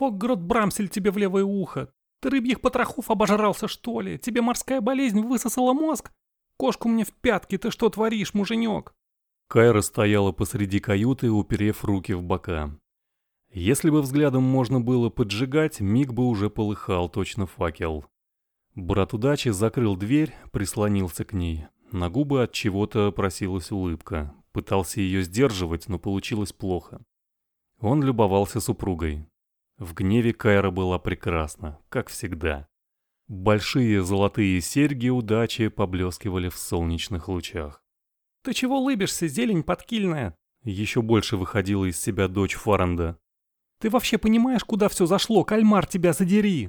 Фокгрот Брамсель тебе в левое ухо. Ты рыбьих потрохов обожрался, что ли? Тебе морская болезнь высосала мозг? Кошку мне в пятки, ты что творишь, муженек? Кайра стояла посреди каюты, уперев руки в бока. Если бы взглядом можно было поджигать, миг бы уже полыхал точно факел. Брат удачи закрыл дверь, прислонился к ней. На губы от чего-то просилась улыбка. Пытался ее сдерживать, но получилось плохо. Он любовался супругой. В гневе Кайра была прекрасна, как всегда. Большие золотые серьги удачи поблескивали в солнечных лучах. «Ты чего улыбишься, зелень подкильная?» Еще больше выходила из себя дочь Фаранда. «Ты вообще понимаешь, куда все зашло? Кальмар, тебя задери!»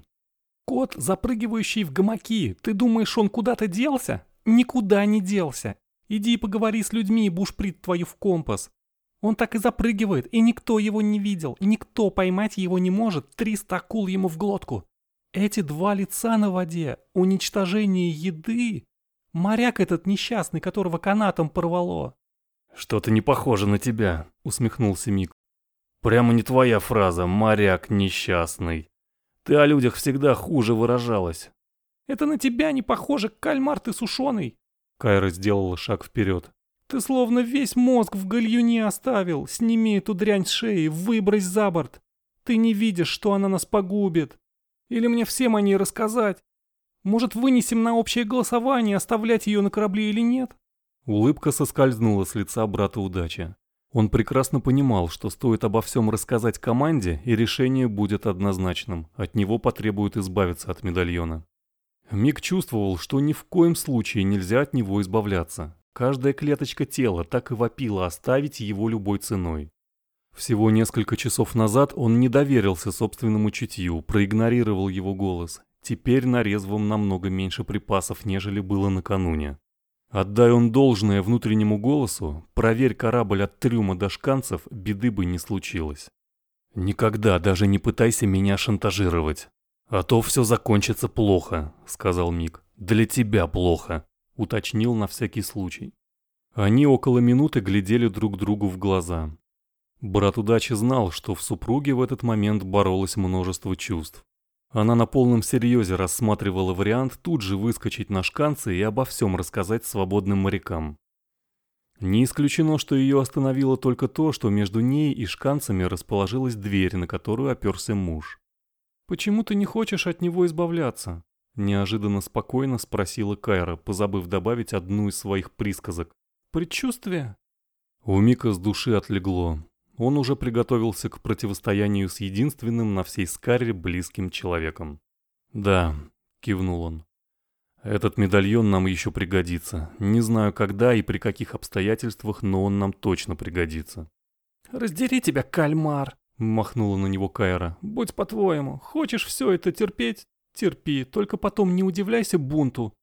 «Кот, запрыгивающий в гамаки, ты думаешь, он куда-то делся? Никуда не делся. Иди и поговори с людьми, бушприт твою в компас. Он так и запрыгивает, и никто его не видел, и никто поймать его не может, триста акул ему в глотку. Эти два лица на воде, уничтожение еды. Моряк этот несчастный, которого канатом порвало. «Что-то не похоже на тебя», — усмехнулся Мик. «Прямо не твоя фраза, моряк несчастный. Ты о людях всегда хуже выражалась». Это на тебя не похоже, кальмар ты сушеный. Кайра сделала шаг вперед. Ты словно весь мозг в гальюне оставил. Сними эту дрянь с шеи, выбрось за борт. Ты не видишь, что она нас погубит. Или мне всем о ней рассказать? Может, вынесем на общее голосование, оставлять ее на корабле или нет? Улыбка соскользнула с лица брата удачи. Он прекрасно понимал, что стоит обо всем рассказать команде, и решение будет однозначным. От него потребуют избавиться от медальона. Мик чувствовал, что ни в коем случае нельзя от него избавляться. Каждая клеточка тела так и вопила оставить его любой ценой. Всего несколько часов назад он не доверился собственному чутью, проигнорировал его голос. Теперь на намного меньше припасов, нежели было накануне. Отдай он должное внутреннему голосу, проверь корабль от трюма до шканцев, беды бы не случилось. «Никогда даже не пытайся меня шантажировать», «А то все закончится плохо», — сказал Мик. «Для тебя плохо», — уточнил на всякий случай. Они около минуты глядели друг другу в глаза. Брат удачи знал, что в супруге в этот момент боролось множество чувств. Она на полном серьезе рассматривала вариант тут же выскочить на шканцы и обо всем рассказать свободным морякам. Не исключено, что ее остановило только то, что между ней и шканцами расположилась дверь, на которую оперся муж. «Почему ты не хочешь от него избавляться?» Неожиданно спокойно спросила Кайра, позабыв добавить одну из своих присказок. «Предчувствие?» У Мика с души отлегло. Он уже приготовился к противостоянию с единственным на всей Скаре близким человеком. «Да», — кивнул он. «Этот медальон нам еще пригодится. Не знаю, когда и при каких обстоятельствах, но он нам точно пригодится». «Раздери тебя, кальмар!» Махнула на него Кайра. «Будь по-твоему, хочешь все это терпеть? Терпи, только потом не удивляйся бунту.